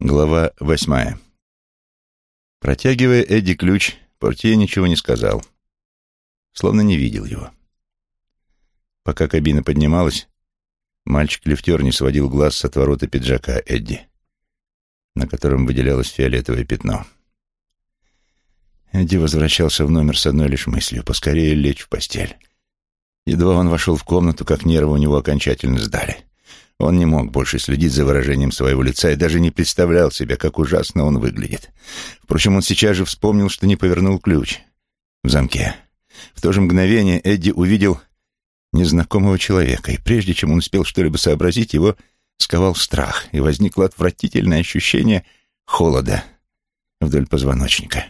Глава восьмая. Протягивая Эдди ключ, портье ничего не сказал, словно не видел его. Пока кабина поднималась, мальчик-лифтер не сводил глаз с отворота пиджака Эдди, на котором выделялось фиолетовое пятно. Эдди возвращался в номер с одной лишь мыслью — поскорее лечь в постель. Едва он вошел в комнату, как нервы у него окончательно сдали — он не мог больше следить за выражением своего лица и даже не представлял себе, как ужасно он выглядит. Впрочем, он сейчас же вспомнил, что не повернул ключ в замке. В то же мгновение Эдди увидел незнакомого человека, и прежде чем он успел что-либо сообразить, его сковал страх, и возникло отвратительное ощущение холода вдоль позвоночника.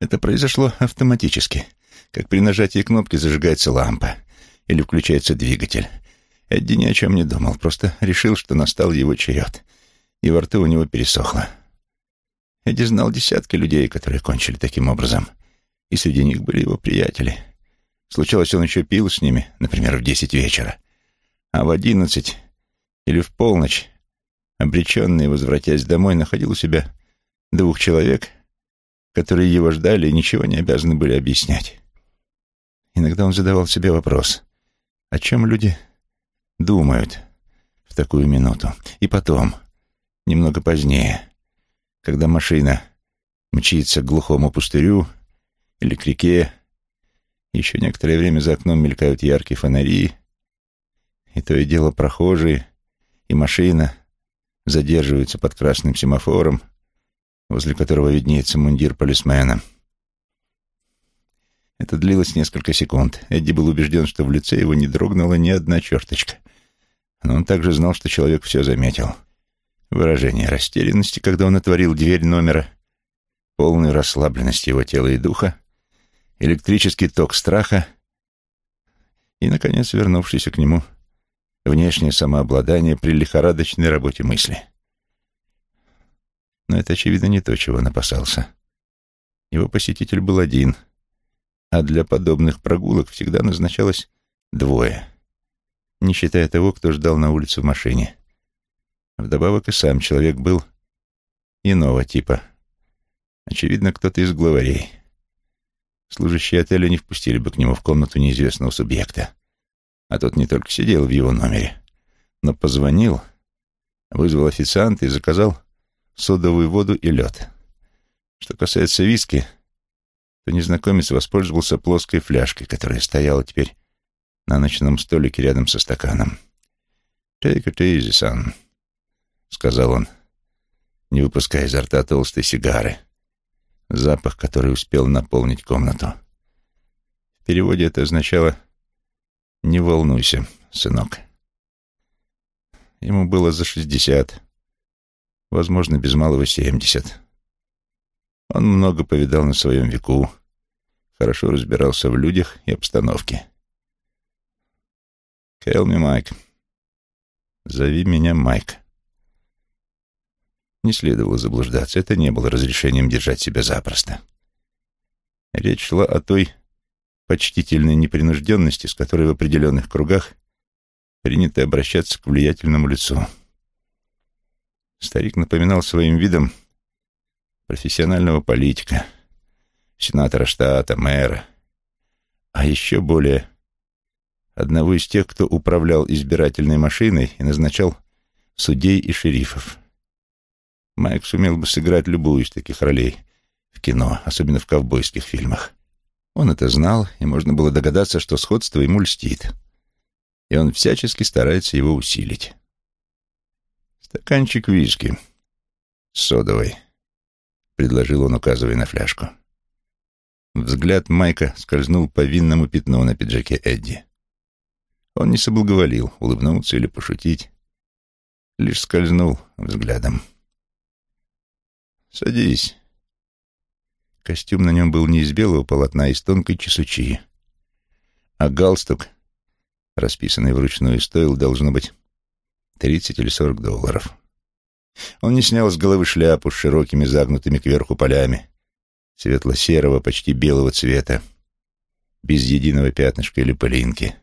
Это произошло автоматически, как при нажатии кнопки зажигается лампа или включается двигатель. Эдди ни о чем не думал, просто решил, что настал его черед, и во рту у него пересохло. Эдди знал десятки людей, которые кончили таким образом, и среди них были его приятели. Случалось, он еще пил с ними, например, в десять вечера, а в одиннадцать или в полночь, обреченный, возвратясь домой, находил у себя двух человек, которые его ждали и ничего не обязаны были объяснять. Иногда он задавал себе вопрос, о чем люди думают в такую минуту. И потом, немного позднее, когда машина мчится к глухому пустырю или к реке, еще некоторое время за окном мелькают яркие фонари, и то и дело прохожие, и машина задерживаются под красным семафором, возле которого виднеется мундир полисмена. Это длилось несколько секунд. Эдди был убежден, что в лице его не дрогнула ни одна черточка но он также знал, что человек все заметил. Выражение растерянности, когда он отворил дверь номера, полную расслабленность его тела и духа, электрический ток страха и, наконец, вернувшийся к нему внешнее самообладание при лихорадочной работе мысли. Но это, очевидно, не то, чего он опасался. Его посетитель был один, а для подобных прогулок всегда назначалось двое — не считая того, кто ждал на улице в машине. Вдобавок и сам человек был иного типа. Очевидно, кто-то из главарей. Служащие отеля не впустили бы к нему в комнату неизвестного субъекта. А тот не только сидел в его номере, но позвонил, вызвал официанта и заказал содовую воду и лед. Что касается виски, то незнакомец воспользовался плоской фляжкой, которая стояла теперь на ночном столике рядом со стаканом. «Take it easy, son», — сказал он, не выпуская изо рта толстой сигары, запах, который успел наполнить комнату. В переводе это означало «не волнуйся, сынок». Ему было за шестьдесят, возможно, без малого семьдесят. Он много повидал на своем веку, хорошо разбирался в людях и обстановке. Tell me, Майк. Зови меня Майк. Не следовало заблуждаться, это не было разрешением держать себя запросто. Речь шла о той почтительной непринужденности, с которой в определенных кругах принято обращаться к влиятельному лицу. Старик напоминал своим видом профессионального политика, сенатора штата, мэра, а еще более одного из тех, кто управлял избирательной машиной и назначал судей и шерифов. Майк сумел бы сыграть любую из таких ролей в кино, особенно в ковбойских фильмах. Он это знал, и можно было догадаться, что сходство ему льстит. И он всячески старается его усилить. «Стаканчик виски с содовой», — предложил он, указывая на фляжку. Взгляд Майка скользнул по винному пятну на пиджаке Эдди. Он не соблаговолил улыбнуться или пошутить, лишь скользнул взглядом. «Садись». Костюм на нем был не из белого полотна, а из тонкой чесучи, а галстук, расписанный вручную, стоил, должно быть, тридцать или сорок долларов. Он не снял с головы шляпу с широкими загнутыми кверху полями, светло-серого, почти белого цвета, без единого пятнышка или пылинки.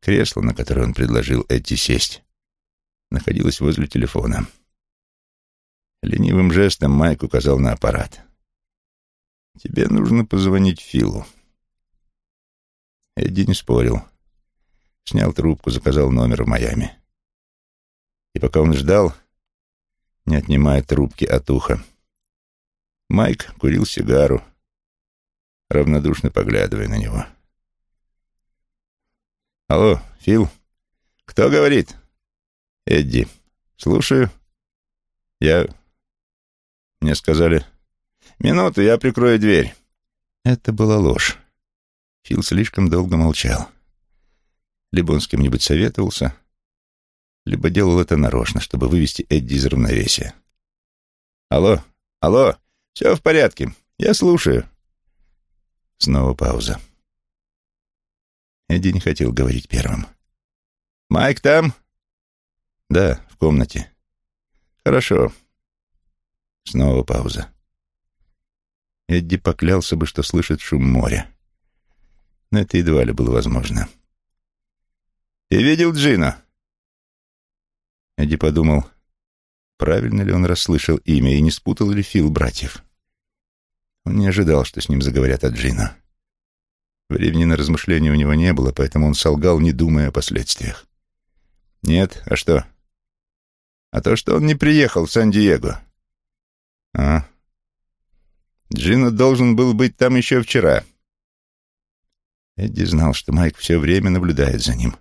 Кресло, на которое он предложил Эдди сесть, находилось возле телефона. Ленивым жестом Майк указал на аппарат. «Тебе нужно позвонить Филу». Эдди не спорил. Снял трубку, заказал номер в Майами. И пока он ждал, не отнимая трубки от уха, Майк курил сигару, равнодушно поглядывая на него. «Алло, Фил? Кто говорит?» «Эдди. Слушаю. Я...» Мне сказали... «Минуту, я прикрою дверь». Это была ложь. Фил слишком долго молчал. Либо он с кем-нибудь советовался, либо делал это нарочно, чтобы вывести Эдди из равновесия. «Алло, алло, все в порядке, я слушаю». Снова пауза. Эдди не хотел говорить первым. «Майк там?» «Да, в комнате». «Хорошо». Снова пауза. Эдди поклялся бы, что слышит шум моря. Но это едва ли было возможно. «Ты видел Джина?» Эдди подумал, правильно ли он расслышал имя и не спутал ли Фил братьев. Он не ожидал, что с ним заговорят о Джина. Времени на размышления у него не было, поэтому он солгал, не думая о последствиях. «Нет, а что?» «А то, что он не приехал в Сан-Диего». «А?» «Джина должен был быть там еще вчера». Эдди знал, что Майк все время наблюдает за ним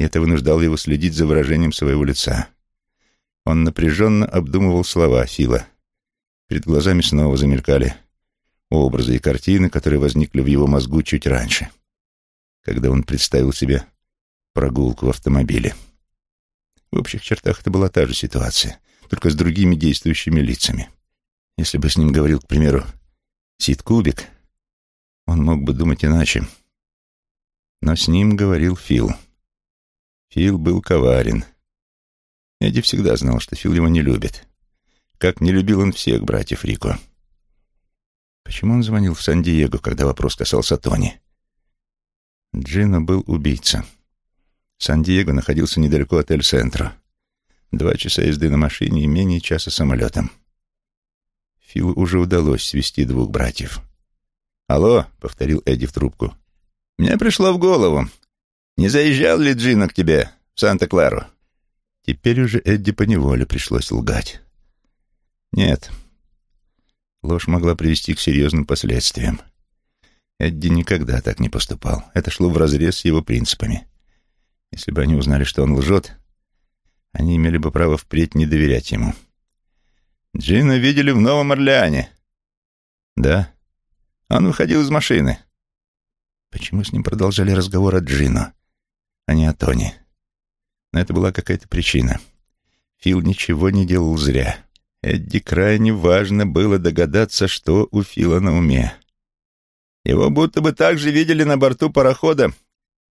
и это вынуждало его следить за выражением своего лица. Он напряженно обдумывал слова Фила. Перед глазами снова замелькали образы и картины, которые возникли в его мозгу чуть раньше, когда он представил себе прогулку в автомобиле. В общих чертах это была та же ситуация, только с другими действующими лицами. Если бы с ним говорил, к примеру, Сид Кубик, он мог бы думать иначе. Но с ним говорил Фил. Фил был коварен. Эдди всегда знал, что Фил его не любит. Как не любил он всех братьев Рико. Почему он звонил в Сан-Диего, когда вопрос касался Тони? Джино был убийца. Сан-Диего находился недалеко от Эль-Центро. Два часа езды на машине и менее часа самолетом. Филу уже удалось свести двух братьев. «Алло», — повторил Эдди в трубку. «Мне пришло в голову. Не заезжал ли Джина к тебе в Санта-Клару?» Теперь уже Эдди поневоле пришлось лгать. «Нет». Ложь могла привести к серьезным последствиям. Эдди никогда так не поступал. Это шло вразрез с его принципами. Если бы они узнали, что он лжет, они имели бы право впредь не доверять ему. «Джина видели в Новом Орлеане». «Да». Он выходил из машины. Почему с ним продолжали разговор о Джино? а не о Тони. Но это была какая-то причина. Фил ничего не делал зря. Эдди крайне важно было догадаться, что у Фила на уме. Его будто бы также видели на борту парохода,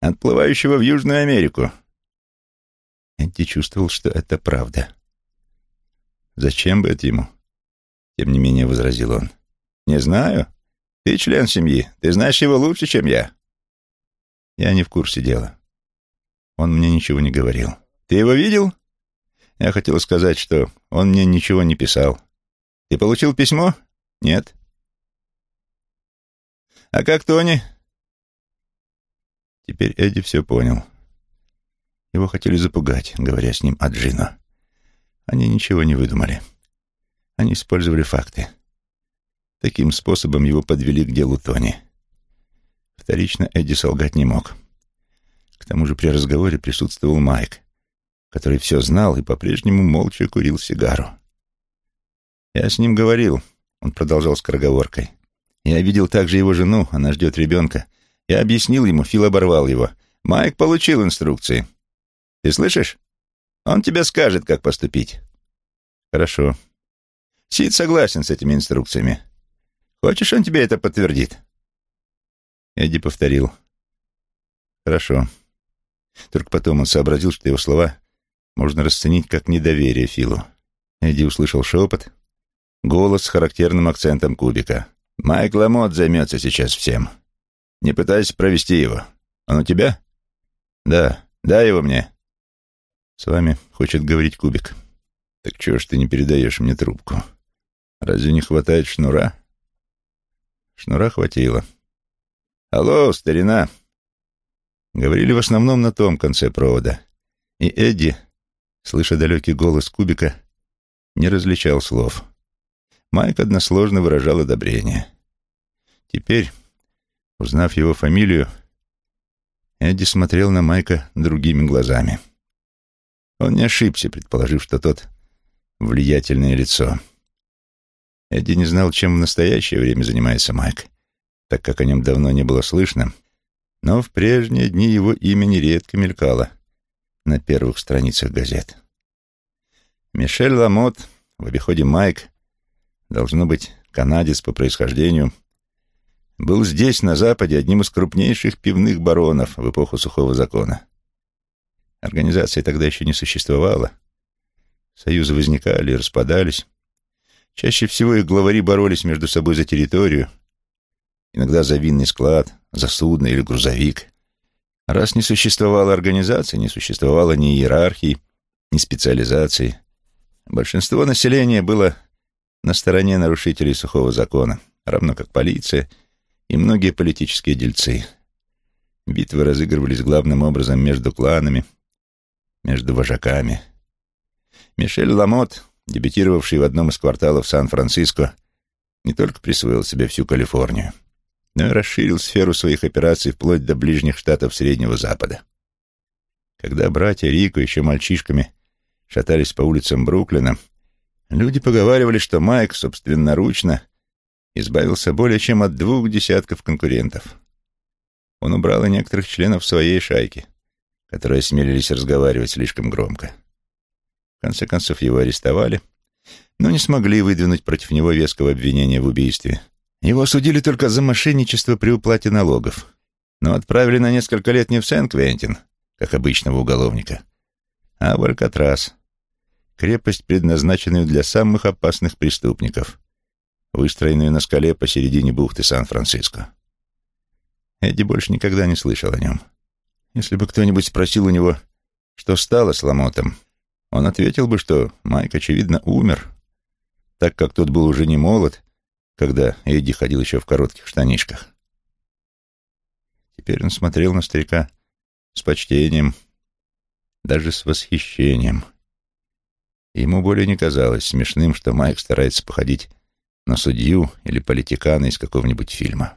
отплывающего в Южную Америку. Эдди чувствовал, что это правда. «Зачем бы это ему?» Тем не менее возразил он. «Не знаю. Ты член семьи. Ты знаешь его лучше, чем я». «Я не в курсе дела. Он мне ничего не говорил. Ты его видел? Я хотел сказать, что он мне ничего не писал. Ты получил письмо? Нет. А как Тони? Теперь Эдди все понял. Его хотели запугать, говоря с ним о Джино. Они ничего не выдумали. Они использовали факты. Таким способом его подвели к делу Тони. Вторично Эдди солгать не мог. — к тому же при разговоре присутствовал Майк, который все знал и по-прежнему молча курил сигару. «Я с ним говорил», — он продолжал скороговоркой. «Я видел также его жену, она ждет ребенка. Я объяснил ему, Фил оборвал его. Майк получил инструкции. Ты слышишь? Он тебе скажет, как поступить». «Хорошо». Сид согласен с этими инструкциями. Хочешь, он тебе это подтвердит?» Эдди повторил. «Хорошо». Только потом он сообразил, что его слова можно расценить как недоверие Филу. Эдди услышал шепот, голос с характерным акцентом кубика. «Майк Ламот займется сейчас всем. Не пытайся провести его. Он у тебя?» «Да, дай его мне». «С вами хочет говорить кубик». Так чего ж ты не передаешь мне трубку? Разве не хватает шнура? Шнура хватило. Алло, старина. Говорили в основном на том конце провода. И Эдди, слыша далекий голос кубика, не различал слов. Майк односложно выражал одобрение. Теперь, узнав его фамилию, Эдди смотрел на Майка другими глазами. Он не ошибся, предположив, что тот влиятельное лицо. Эдди не знал, чем в настоящее время занимается Майк, так как о нем давно не было слышно, но в прежние дни его имя нередко мелькало на первых страницах газет. Мишель Ламот, в обиходе Майк, должно быть, канадец по происхождению, был здесь, на Западе, одним из крупнейших пивных баронов в эпоху сухого закона. Организация тогда еще не существовала. Союзы возникали и распадались. Чаще всего их главари боролись между собой за территорию, иногда за винный склад, за судно или грузовик. Раз не существовала организации, не существовало ни иерархии, ни специализации. Большинство населения было на стороне нарушителей сухого закона, равно как полиция и многие политические дельцы. Битвы разыгрывались главным образом между кланами, между вожаками. Мишель Ламот, дебютировавший в одном из кварталов Сан-Франциско, не только присвоил себе всю Калифорнию, но и расширил сферу своих операций вплоть до ближних штатов Среднего Запада. Когда братья Рико еще мальчишками шатались по улицам Бруклина, люди поговаривали, что Майк собственноручно избавился более чем от двух десятков конкурентов. Он убрал и некоторых членов своей шайки, которые осмелились разговаривать слишком громко. В конце концов, его арестовали, но не смогли выдвинуть против него веского обвинения в убийстве. Его осудили только за мошенничество при уплате налогов, но отправили на несколько лет не в Сен-Квентин, как обычного уголовника, а в Алькатрас, крепость, предназначенную для самых опасных преступников, выстроенную на скале посередине бухты Сан-Франциско. Эдди больше никогда не слышал о нем. Если бы кто-нибудь спросил у него, что стало с Ламотом, он ответил бы, что Майк, очевидно, умер, так как тот был уже не молод, когда Эдди ходил еще в коротких штанишках. Теперь он смотрел на старика с почтением, даже с восхищением. ему более не казалось смешным, что Майк старается походить на судью или политикана из какого-нибудь фильма.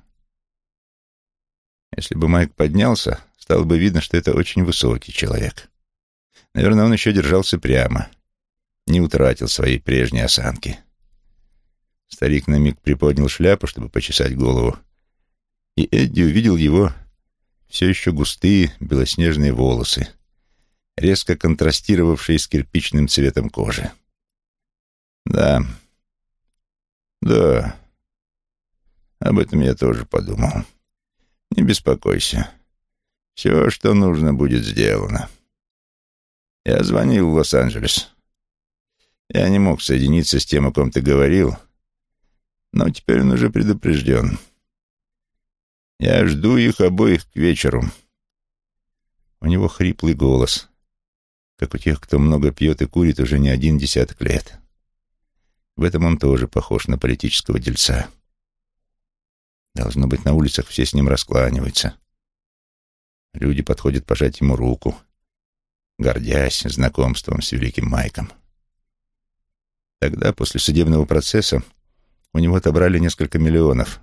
Если бы Майк поднялся, стало бы видно, что это очень высокий человек. Наверное, он еще держался прямо, не утратил своей прежней осанки. Старик на миг приподнял шляпу, чтобы почесать голову, и Эдди увидел его все еще густые белоснежные волосы, резко контрастировавшие с кирпичным цветом кожи. Да, да, об этом я тоже подумал. Не беспокойся. Все, что нужно, будет сделано. Я звонил в Лос-Анджелес. Я не мог соединиться с тем, о ком ты говорил, но теперь он уже предупрежден. Я жду их обоих к вечеру. У него хриплый голос, как у тех, кто много пьет и курит уже не один десяток лет. В этом он тоже похож на политического дельца. Должно быть, на улицах все с ним раскланиваются. Люди подходят пожать ему руку, гордясь знакомством с великим Майком. Тогда, после судебного процесса, у него отобрали несколько миллионов.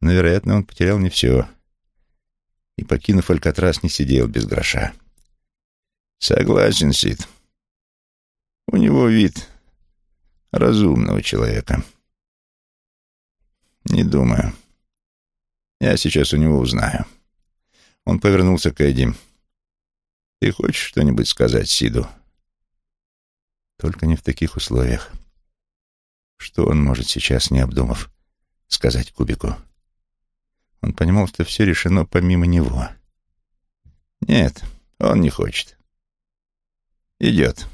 Но, вероятно, он потерял не все. И, покинув Алькатрас, не сидел без гроша. Согласен, Сид. У него вид разумного человека. Не думаю. Я сейчас у него узнаю. Он повернулся к Эдди. Ты хочешь что-нибудь сказать Сиду? Только не в таких условиях. Что он может сейчас, не обдумав, сказать Кубику? Он понимал, что все решено помимо него. Нет, он не хочет. Идет.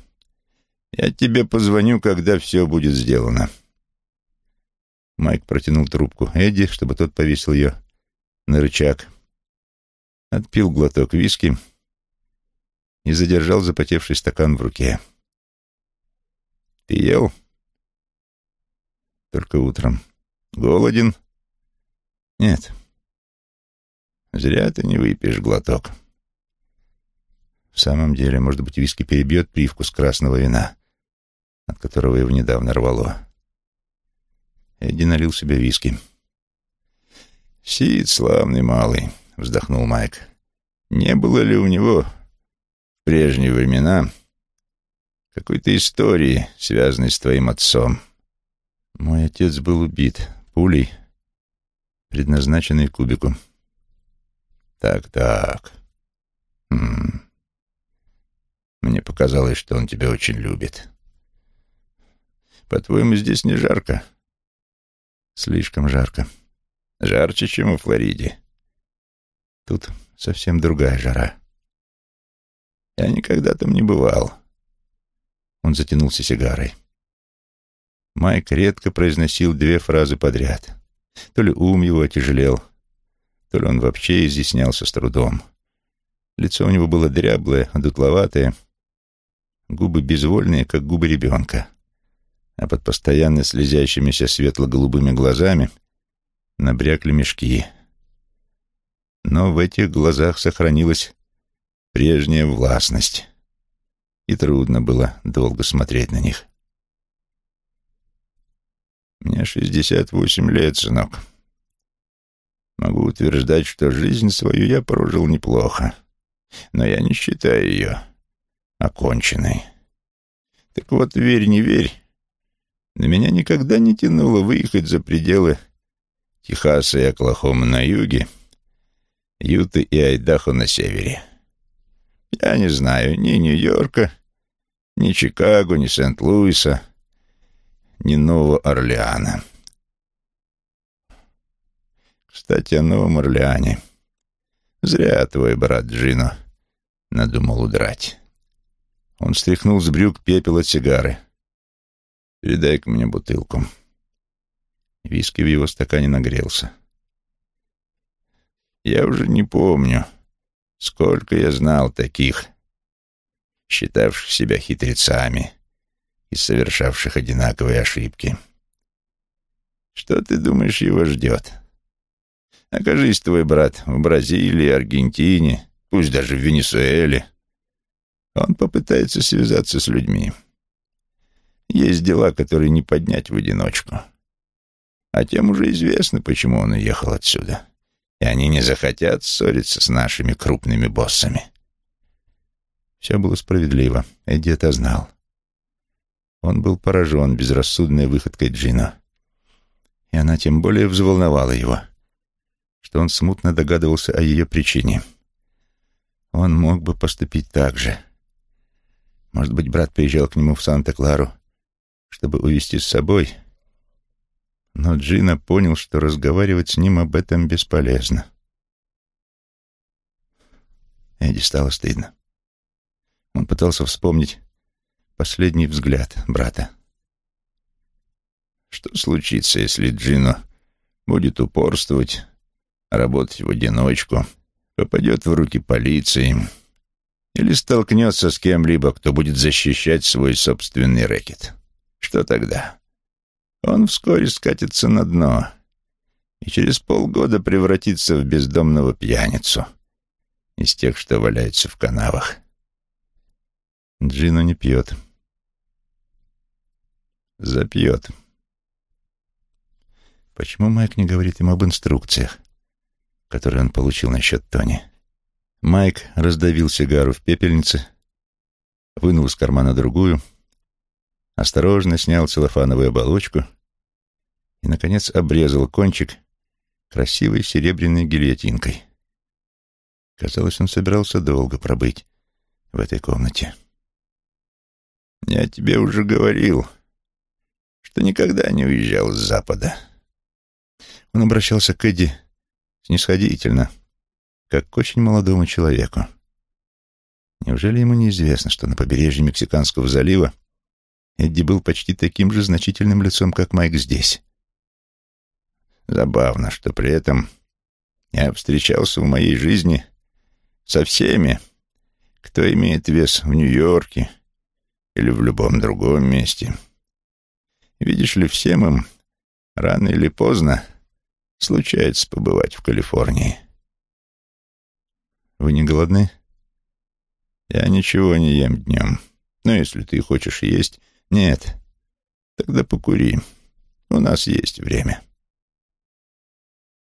Я тебе позвоню, когда все будет сделано. Майк протянул трубку Эдди, чтобы тот повесил ее на рычаг. Отпил глоток виски и задержал запотевший стакан в руке. Ты ел? Только утром. Голоден? Нет. Зря ты не выпьешь глоток. В самом деле, может быть, виски перебьет привкус красного вина, от которого его недавно рвало. Эдди налил себе виски. «Сид славный малый», — вздохнул Майк. «Не было ли у него в прежние времена какой-то истории, связанной с твоим отцом?» «Мой отец был убит пулей, предназначенной кубику». «Так-так. Хм. Мне показалось, что он тебя очень любит. По-твоему, здесь не жарко?» «Слишком жарко. Жарче, чем в Флориде. Тут совсем другая жара. Я никогда там не бывал». Он затянулся сигарой. Майк редко произносил две фразы подряд. То ли ум его отяжелел, то ли он вообще изъяснялся с трудом. Лицо у него было дряблое, одутловатое, губы безвольные, как губы ребенка, а под постоянно слезящимися светло-голубыми глазами набрякли мешки. Но в этих глазах сохранилась прежняя властность, и трудно было долго смотреть на них. «Мне шестьдесят восемь лет, сынок», Могу утверждать, что жизнь свою я прожил неплохо, но я не считаю ее оконченной. Так вот, верь, не верь, на меня никогда не тянуло выехать за пределы Техаса и Оклахомы на юге, Юты и Айдахо на севере. Я не знаю ни Нью-Йорка, ни Чикаго, ни Сент-Луиса, ни Нового Орлеана. Кстати, о Новом Орлеане. Зря твой брат Джино надумал удрать. Он стряхнул с брюк пепел от сигары. «Передай-ка мне бутылку». Виски в его стакане нагрелся. «Я уже не помню, сколько я знал таких, считавших себя хитрецами и совершавших одинаковые ошибки. Что ты думаешь его ждет?» Окажись твой брат в Бразилии, Аргентине, пусть даже в Венесуэле. Он попытается связаться с людьми. Есть дела, которые не поднять в одиночку. А тем уже известно, почему он уехал отсюда. И они не захотят ссориться с нашими крупными боссами. Все было справедливо. Эдди это знал. Он был поражен безрассудной выходкой Джина. И она тем более взволновала его — что он смутно догадывался о ее причине. Он мог бы поступить так же. Может быть, брат приезжал к нему в Санта-Клару, чтобы увезти с собой, но Джина понял, что разговаривать с ним об этом бесполезно. Эдди стало стыдно. Он пытался вспомнить последний взгляд брата. Что случится, если Джино будет упорствовать работать в одиночку, попадет в руки полиции или столкнется с кем-либо, кто будет защищать свой собственный рэкет. Что тогда? Он вскоре скатится на дно и через полгода превратится в бездомного пьяницу из тех, что валяются в канавах. Джино не пьет. Запьет. Почему Майк не говорит им об инструкциях? который он получил насчет Тони. Майк раздавил сигару в пепельнице, вынул из кармана другую, осторожно снял целлофановую оболочку и, наконец, обрезал кончик красивой серебряной гильотинкой. Казалось, он собирался долго пробыть в этой комнате. «Я тебе уже говорил, что никогда не уезжал с Запада». Он обращался к Эдди снисходительно, как к очень молодому человеку. Неужели ему неизвестно, что на побережье Мексиканского залива Эдди был почти таким же значительным лицом, как Майк здесь? Забавно, что при этом я встречался в моей жизни со всеми, кто имеет вес в Нью-Йорке или в любом другом месте, Видишь ли, всем им рано или поздно случается побывать в Калифорнии. Вы не голодны? Я ничего не ем днем. Но если ты хочешь есть... Нет. Тогда покури. У нас есть время.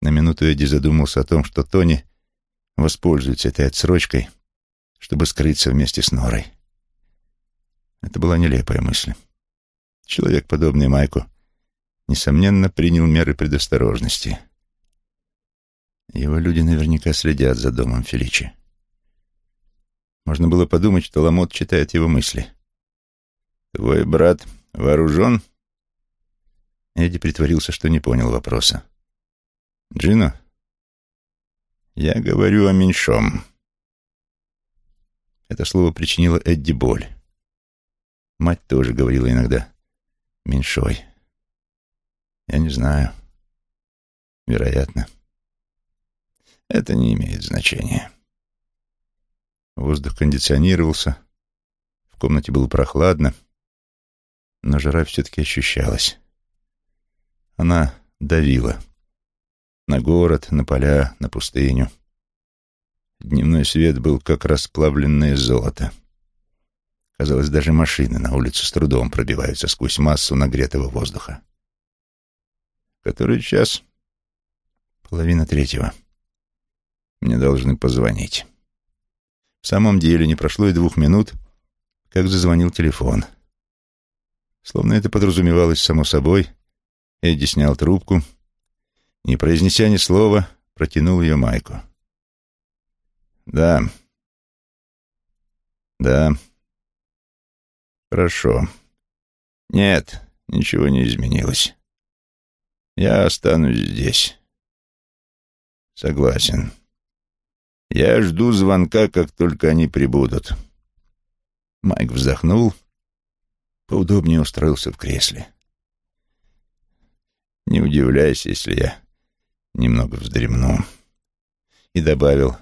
На минуту Эдди задумался о том, что Тони воспользуется этой отсрочкой, чтобы скрыться вместе с Норой. Это была нелепая мысль. Человек, подобный Майку, несомненно, принял меры предосторожности. Его люди наверняка следят за домом Феличи. Можно было подумать, что Ламот читает его мысли. «Твой брат вооружен?» Эдди притворился, что не понял вопроса. «Джино?» «Я говорю о меньшом». Это слово причинило Эдди боль. Мать тоже говорила иногда «меньшой». Я не знаю. Вероятно. Это не имеет значения. Воздух кондиционировался, в комнате было прохладно, но жара все-таки ощущалась. Она давила на город, на поля, на пустыню. Дневной свет был как расплавленное золото. Казалось, даже машины на улице с трудом пробиваются сквозь массу нагретого воздуха. Который час? Половина третьего. Мне должны позвонить. В самом деле не прошло и двух минут, как зазвонил телефон. Словно это подразумевалось само собой, Эдди снял трубку, не произнеся ни слова, протянул ее Майку. «Да. Да. Хорошо. Нет, ничего не изменилось. Я останусь здесь. Согласен. Я жду звонка, как только они прибудут. Майк вздохнул, поудобнее устроился в кресле. Не удивляйся, если я немного вздремну. И добавил,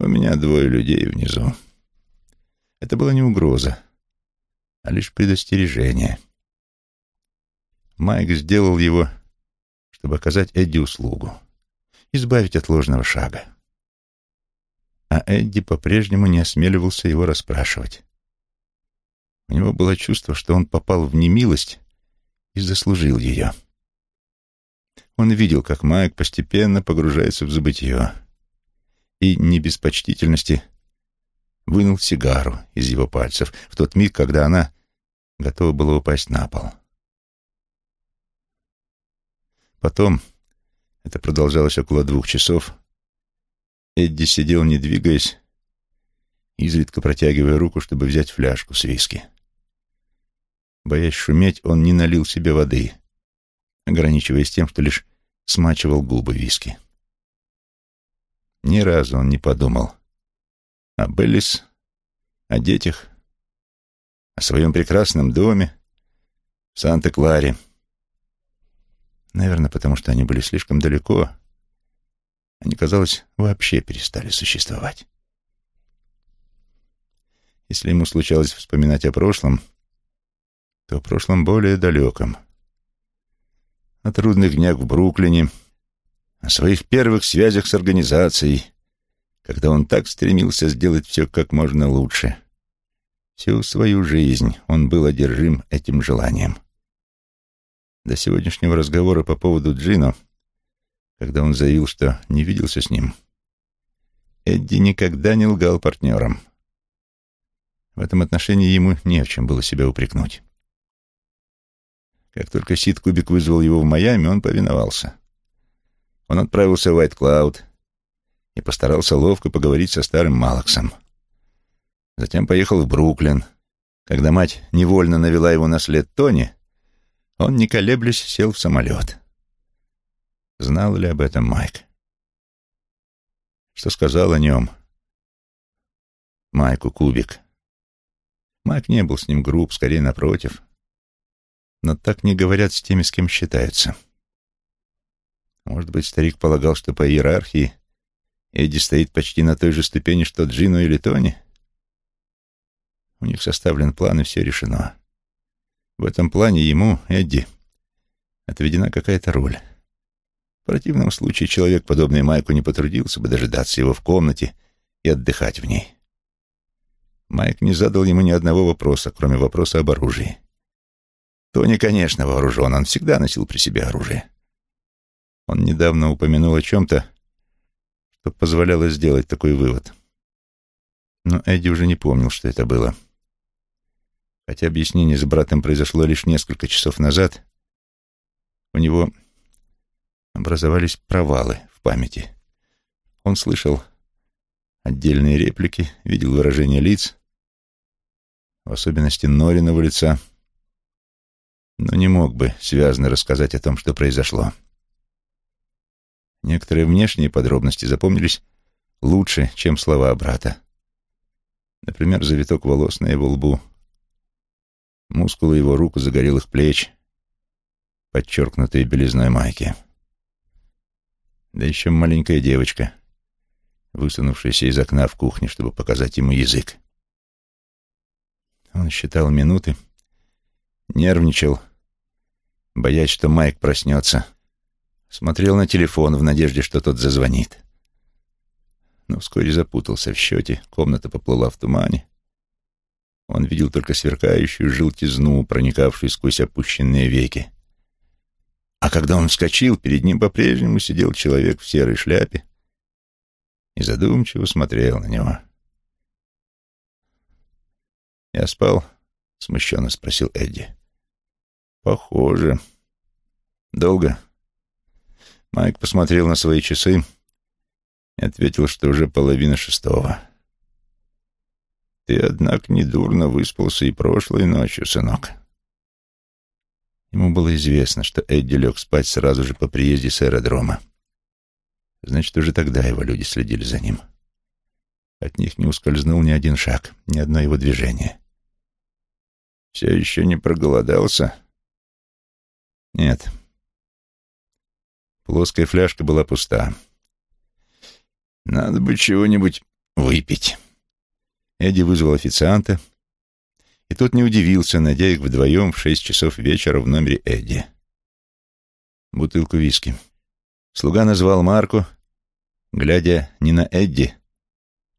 у меня двое людей внизу. Это была не угроза, а лишь предостережение. Майк сделал его, чтобы оказать Эдди услугу, избавить от ложного шага а Эдди по-прежнему не осмеливался его расспрашивать. У него было чувство, что он попал в немилость и заслужил ее. Он видел, как Майк постепенно погружается в забытье, и не без почтительности вынул сигару из его пальцев в тот миг, когда она готова была упасть на пол. Потом, это продолжалось около двух часов, Эдди сидел, не двигаясь, изредка протягивая руку, чтобы взять фляжку с виски. Боясь шуметь, он не налил себе воды, ограничиваясь тем, что лишь смачивал губы виски. Ни разу он не подумал о Беллис, о детях, о своем прекрасном доме в Санта-Кларе. Наверное, потому что они были слишком далеко, они, казалось, вообще перестали существовать. Если ему случалось вспоминать о прошлом, то о прошлом более далеком. О трудных днях в Бруклине, о своих первых связях с организацией, когда он так стремился сделать все как можно лучше. Всю свою жизнь он был одержим этим желанием. До сегодняшнего разговора по поводу Джино — когда он заявил, что не виделся с ним, Эдди никогда не лгал партнерам. В этом отношении ему не в чем было себя упрекнуть. Как только Сид Кубик вызвал его в Майами, он повиновался. Он отправился в Cloud и постарался ловко поговорить со старым Малаксом. Затем поехал в Бруклин. Когда мать невольно навела его на след Тони, он, не колеблясь, сел в самолет. Знал ли об этом Майк? Что сказал о нем Майку Кубик? Майк не был с ним груб, скорее напротив. Но так не говорят с теми, с кем считаются. Может быть, старик полагал, что по иерархии Эдди стоит почти на той же ступени, что Джину или Тони? У них составлен план, и все решено. В этом плане ему, Эдди, отведена какая-то роль. В противном случае человек, подобный Майку, не потрудился бы дожидаться его в комнате и отдыхать в ней. Майк не задал ему ни одного вопроса, кроме вопроса об оружии. Тони, конечно, вооружен, он всегда носил при себе оружие. Он недавно упомянул о чем-то, что позволяло сделать такой вывод. Но Эдди уже не помнил, что это было. Хотя объяснение с братом произошло лишь несколько часов назад, у него образовались провалы в памяти. Он слышал отдельные реплики, видел выражение лиц, в особенности Нориного лица, но не мог бы связно рассказать о том, что произошло. Некоторые внешние подробности запомнились лучше, чем слова брата. Например, завиток волос на его лбу, мускулы его рук загорелых плеч, подчеркнутые белизной майки. Да еще маленькая девочка, высунувшаяся из окна в кухне, чтобы показать ему язык. Он считал минуты, нервничал, боясь, что Майк проснется — Смотрел на телефон в надежде, что тот зазвонит. Но вскоре запутался в счете, комната поплыла в тумане. Он видел только сверкающую желтизну, проникавшую сквозь опущенные веки. А когда он вскочил, перед ним по-прежнему сидел человек в серой шляпе и задумчиво смотрел на него. «Я спал?» — смущенно спросил Эдди. «Похоже. Долго?» Майк посмотрел на свои часы и ответил, что уже половина шестого. «Ты, однако, недурно выспался и прошлой ночью, сынок». Ему было известно, что Эдди лег спать сразу же по приезде с аэродрома. Значит, уже тогда его люди следили за ним. От них не ускользнул ни один шаг, ни одно его движение. «Все еще не проголодался?» «Нет», Плоская фляжка была пуста. «Надо бы чего-нибудь выпить». Эдди вызвал официанта, и тот не удивился, найдя их вдвоем в шесть часов вечера в номере Эдди. Бутылку виски. Слуга назвал марку, глядя не на Эдди,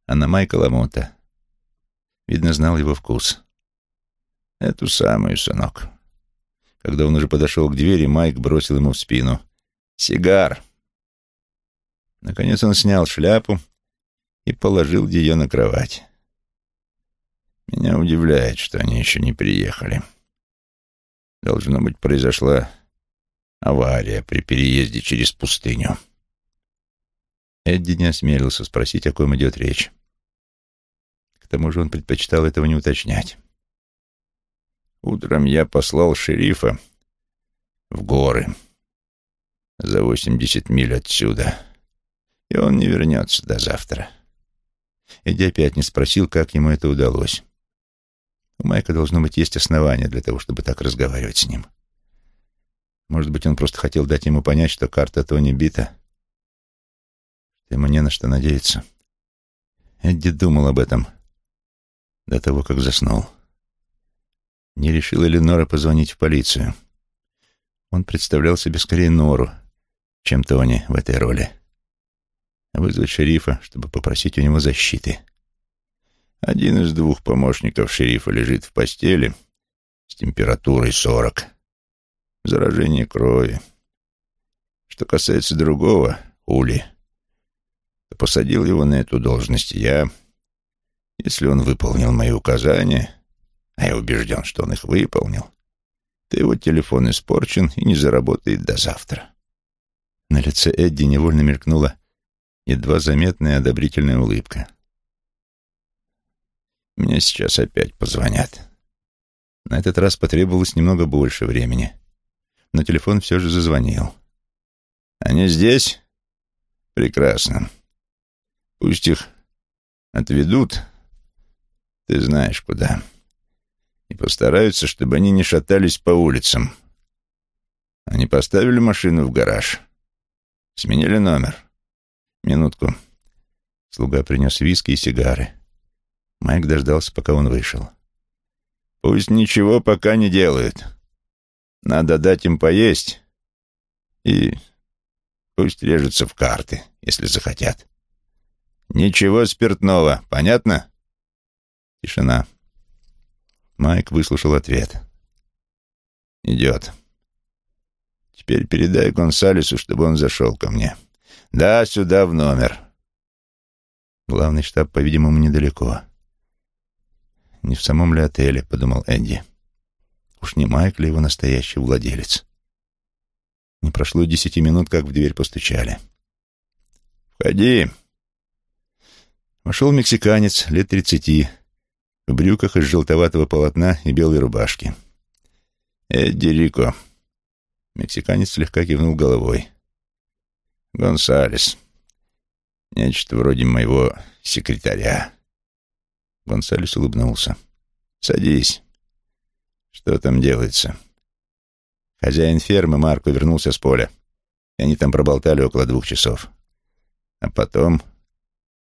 а на Майка Ламонта. Видно, знал его вкус. «Эту самую, сынок». Когда он уже подошел к двери, Майк бросил ему в спину — Сигар. Наконец он снял шляпу и положил ее на кровать. Меня удивляет, что они еще не приехали. Должно быть, произошла авария при переезде через пустыню. Эдди не осмелился спросить, о ком идет речь. К тому же он предпочитал этого не уточнять. Утром я послал шерифа в горы за восемьдесят миль отсюда, и он не вернется до завтра. Эдди опять не спросил, как ему это удалось. У Майка должно быть есть основания для того, чтобы так разговаривать с ним. Может быть, он просто хотел дать ему понять, что карта Тони бита, что ему не на что надеяться. Эдди думал об этом до того, как заснул. Не решила ли Нора позвонить в полицию? Он представлял себе скорее Нору, чем Тони в этой роли. Вызвать шерифа, чтобы попросить у него защиты. Один из двух помощников шерифа лежит в постели с температурой сорок. Заражение крови. Что касается другого, Ули, то посадил его на эту должность я, если он выполнил мои указания, а я убежден, что он их выполнил, то его телефон испорчен и не заработает до завтра. На лице Эдди невольно мелькнула едва заметная одобрительная улыбка. «Мне сейчас опять позвонят». На этот раз потребовалось немного больше времени, но телефон все же зазвонил. «Они здесь?» «Прекрасно. Пусть их отведут, ты знаешь куда, и постараются, чтобы они не шатались по улицам. Они поставили машину в гараж». Сменили номер. Минутку. Слуга принес виски и сигары. Майк дождался, пока он вышел. Пусть ничего пока не делают. Надо дать им поесть и пусть режутся в карты, если захотят. Ничего спиртного, понятно? Тишина. Майк выслушал ответ. Идет. Теперь передай Гонсалесу, чтобы он зашел ко мне. Да, сюда, в номер. Главный штаб, по-видимому, недалеко. Не в самом ли отеле, подумал Энди. Уж не Майк ли его настоящий владелец? Не прошло десяти минут, как в дверь постучали. «Входи!» Вошел мексиканец лет тридцати, в брюках из желтоватого полотна и белой рубашки. «Эдди Рико». Мексиканец слегка кивнул головой. «Гонсалес. Нечто вроде моего секретаря». Гонсалес улыбнулся. «Садись. Что там делается?» Хозяин фермы Марко вернулся с поля, и они там проболтали около двух часов. А потом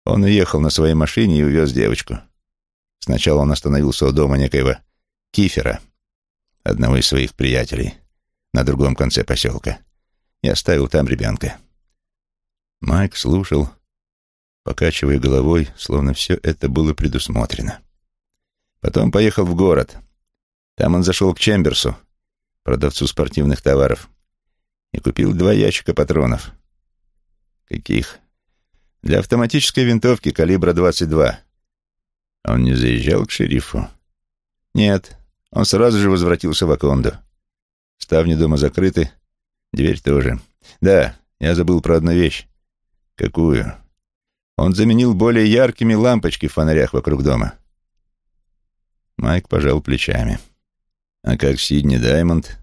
он уехал на своей машине и увез девочку. Сначала он остановился у дома некоего Кифера, одного из своих приятелей, на другом конце поселка, и оставил там ребенка. Майк слушал, покачивая головой, словно все это было предусмотрено. Потом поехал в город. Там он зашел к Чемберсу, продавцу спортивных товаров, и купил два ящика патронов. Каких? Для автоматической винтовки калибра 22. Он не заезжал к шерифу? Нет, он сразу же возвратился в Аконду. Ставни дома закрыты, дверь тоже. Да, я забыл про одну вещь. Какую? Он заменил более яркими лампочки в фонарях вокруг дома. Майк пожал плечами. — а как Сидни Даймонд?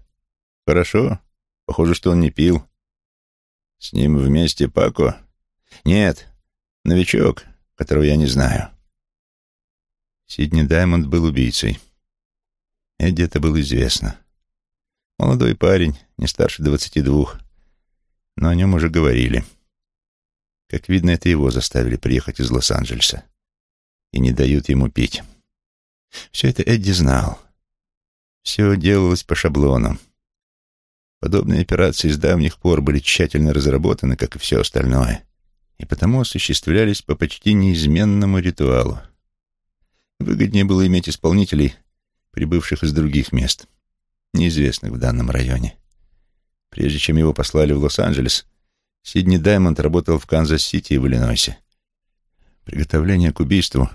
Хорошо. Похоже, что он не пил. С ним вместе Пако? Нет, новичок, которого я не знаю. Сидни Даймонд был убийцей. Эдди это было известно. Молодой парень, не старше двадцати двух, но о нем уже говорили. Как видно, это его заставили приехать из Лос-Анджелеса и не дают ему пить. Все это Эдди знал. Все делалось по шаблону. Подобные операции с давних пор были тщательно разработаны, как и все остальное, и потому осуществлялись по почти неизменному ритуалу. Выгоднее было иметь исполнителей, прибывших из других мест, неизвестных в данном районе. Прежде чем его послали в Лос-Анджелес, Сидни Даймонд работал в Канзас-Сити и в Иллинойсе. Приготовления к убийству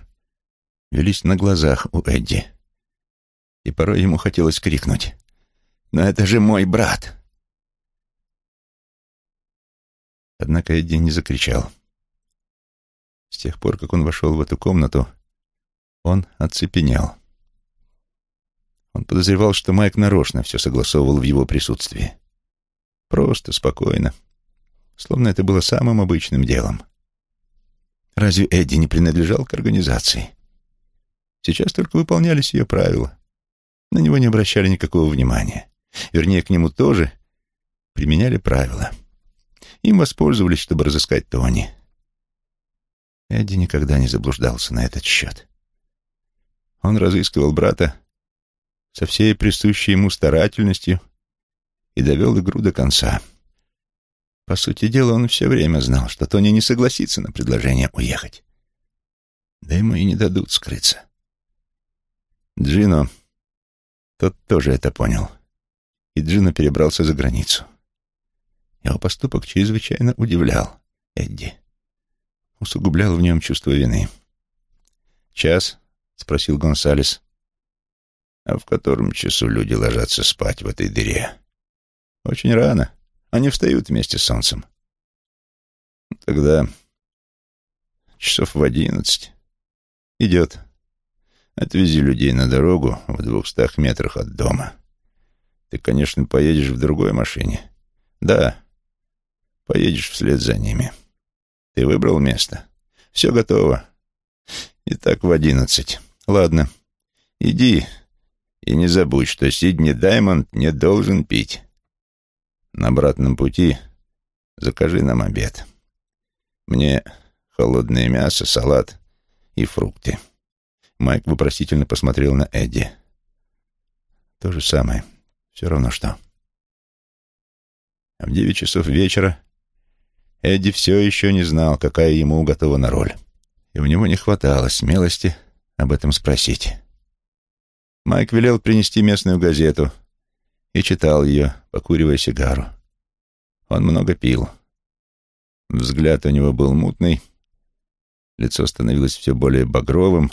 велись на глазах у Эдди и порой ему хотелось крикнуть «Но это же мой брат!» Однако Эдди не закричал. С тех пор, как он вошел в эту комнату, он оцепенел. Он подозревал, что Майк нарочно все согласовывал в его присутствии. Просто, спокойно, словно это было самым обычным делом. Разве Эдди не принадлежал к организации? Сейчас только выполнялись ее правила. На него не обращали никакого внимания. Вернее, к нему тоже применяли правила. Им воспользовались, чтобы разыскать Тони. Эдди никогда не заблуждался на этот счет. Он разыскивал брата со всей присущей ему старательностью и довел игру до конца. По сути дела, он все время знал, что Тони не согласится на предложение уехать. Да ему и не дадут скрыться. Джино тот тоже это понял. И Джино перебрался за границу. Его поступок чрезвычайно удивлял Эдди. Усугублял в нем чувство вины. «Час?» — спросил Гонсалес. «А в котором часу люди ложатся спать в этой дыре?» «Очень рано. Они встают вместе с солнцем». «Тогда часов в одиннадцать. Идет. Отвези людей на дорогу в двухстах метрах от дома. Ты, конечно, поедешь в другой машине. Да, поедешь вслед за ними. Ты выбрал место? Все готово. Итак, в одиннадцать. Ладно, иди и не забудь, что Сидни Даймонд не должен пить. На обратном пути закажи нам обед. Мне холодное мясо, салат и фрукты. Майк вопросительно посмотрел на Эдди. То же самое. Все равно что. А в девять часов вечера Эдди все еще не знал, какая ему уготована роль. И у него не хватало смелости об этом спросить. Майк велел принести местную газету и читал ее, покуривая сигару. Он много пил. Взгляд у него был мутный, лицо становилось все более багровым,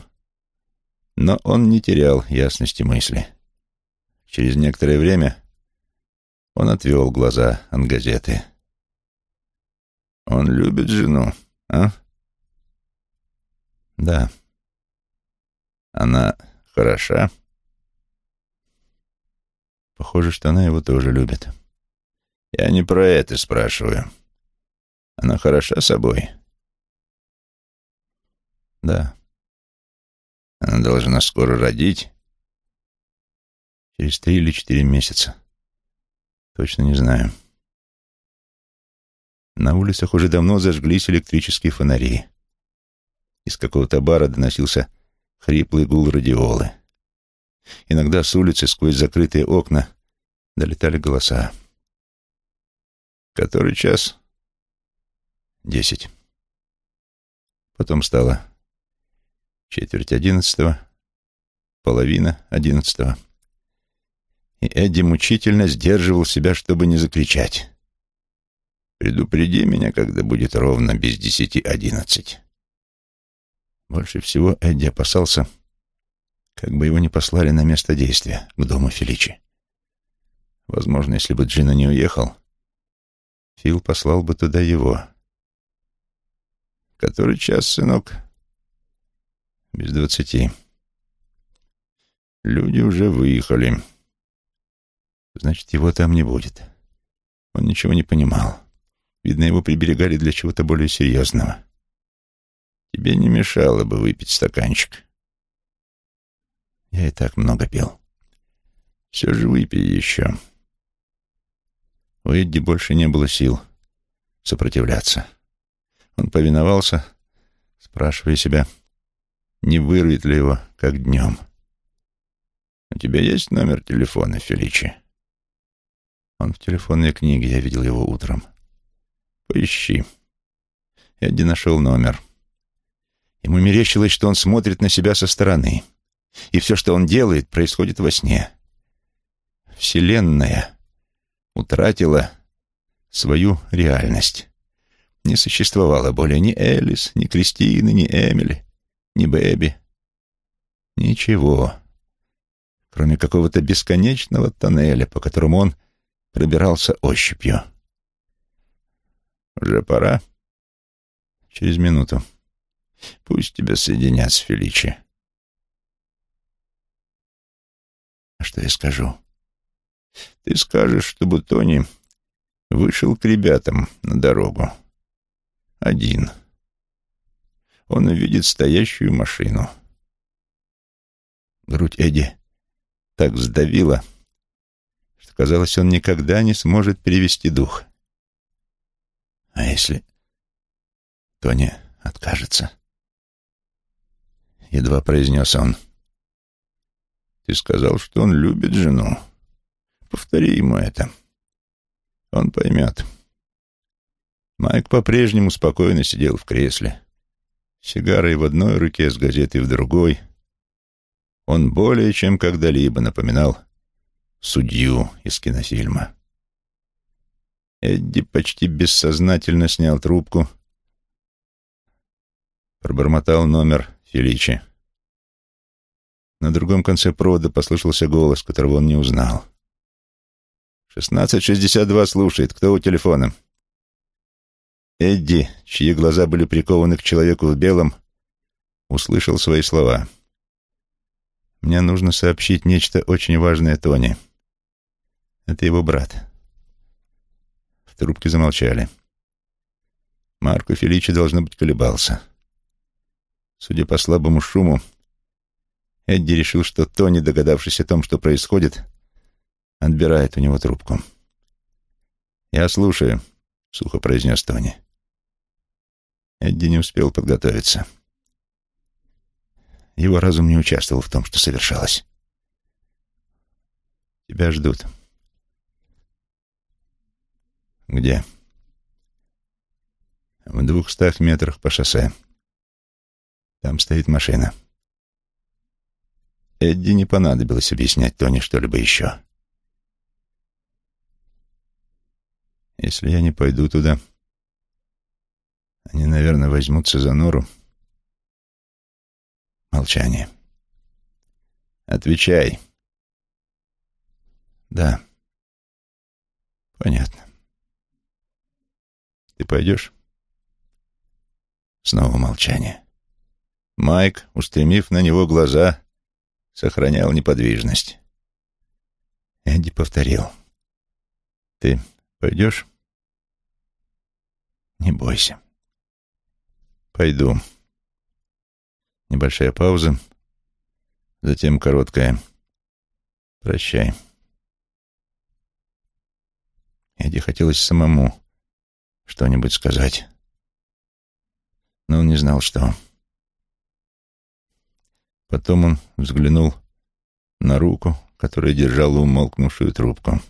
но он не терял ясности мысли. Через некоторое время он отвел глаза от газеты. «Он любит жену, а?» «Да». «Она хороша?» Похоже, что она его тоже любит. Я не про это спрашиваю. Она хороша собой? Да. Она должна скоро родить? Через три или четыре месяца. Точно не знаю. На улицах уже давно зажглись электрические фонари. Из какого-то бара доносился хриплый гул радиолы. Иногда с улицы сквозь закрытые окна долетали голоса. Который час? Десять. Потом стало четверть одиннадцатого, половина одиннадцатого. И Эдди мучительно сдерживал себя, чтобы не закричать. «Предупреди меня, когда будет ровно без десяти одиннадцать». Больше всего Эдди опасался, как бы его не послали на место действия, к дому Феличи. Возможно, если бы Джина не уехал, Фил послал бы туда его. «Который час, сынок?» «Без двадцати». «Люди уже выехали». «Значит, его там не будет». Он ничего не понимал. Видно, его приберегали для чего-то более серьезного. «Тебе не мешало бы выпить стаканчик». Я и так много пил. Все же выпей еще. У Эдди больше не было сил сопротивляться. Он повиновался, спрашивая себя, не вырвет ли его, как днем. «У тебя есть номер телефона, Феличи?» Он в телефонной книге, я видел его утром. «Поищи». Эдди нашел номер. Ему мерещилось, что он смотрит на себя со стороны — и все, что он делает, происходит во сне. Вселенная утратила свою реальность. Не существовало более ни Элис, ни Кристины, ни Эмили, ни Бэби. Ничего, кроме какого-то бесконечного тоннеля, по которому он пробирался ощупью. «Уже пора?» «Через минуту. Пусть тебя соединят с Феличи». Что я скажу? Ты скажешь, чтобы Тони вышел к ребятам на дорогу. Один. Он увидит стоящую машину. Грудь Эдди так сдавила, что казалось, он никогда не сможет перевести дух. А если Тони откажется? Едва произнес он. Ты сказал, что он любит жену. Повтори ему это. Он поймет. Майк по-прежнему спокойно сидел в кресле. Сигарой в одной руке, с газетой в другой. Он более чем когда-либо напоминал судью из кинофильма. Эдди почти бессознательно снял трубку, пробормотал номер Феличи. На другом конце провода послышался голос, которого он не узнал. «Шестнадцать шестьдесят два слушает. Кто у телефона?» Эдди, чьи глаза были прикованы к человеку в белом, услышал свои слова. «Мне нужно сообщить нечто очень важное Тони. Это его брат». В трубке замолчали. Марко Феличи, должно быть, колебался. Судя по слабому шуму, Эдди решил, что Тони, догадавшись о том, что происходит, отбирает у него трубку. «Я слушаю», — сухо произнес Тони. Эдди не успел подготовиться. Его разум не участвовал в том, что совершалось. Тебя ждут. Где? В двухстах метрах по шоссе. Там стоит машина. Эдди не понадобилось объяснять Тони что-либо еще. Если я не пойду туда, они, наверное, возьмутся за нору. Молчание. Отвечай. Да. Понятно. Ты пойдешь? Снова молчание. Майк, устремив на него глаза, сохранял неподвижность. Эдди повторил. «Ты пойдешь?» «Не бойся». «Пойду». Небольшая пауза, затем короткая «Прощай». Эдди хотелось самому что-нибудь сказать, но он не знал, что. Потом он взглянул на руку, которая держала умолкнувшую трубку.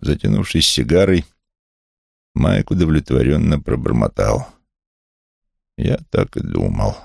Затянувшись сигарой, Майк удовлетворенно пробормотал. «Я так и думал».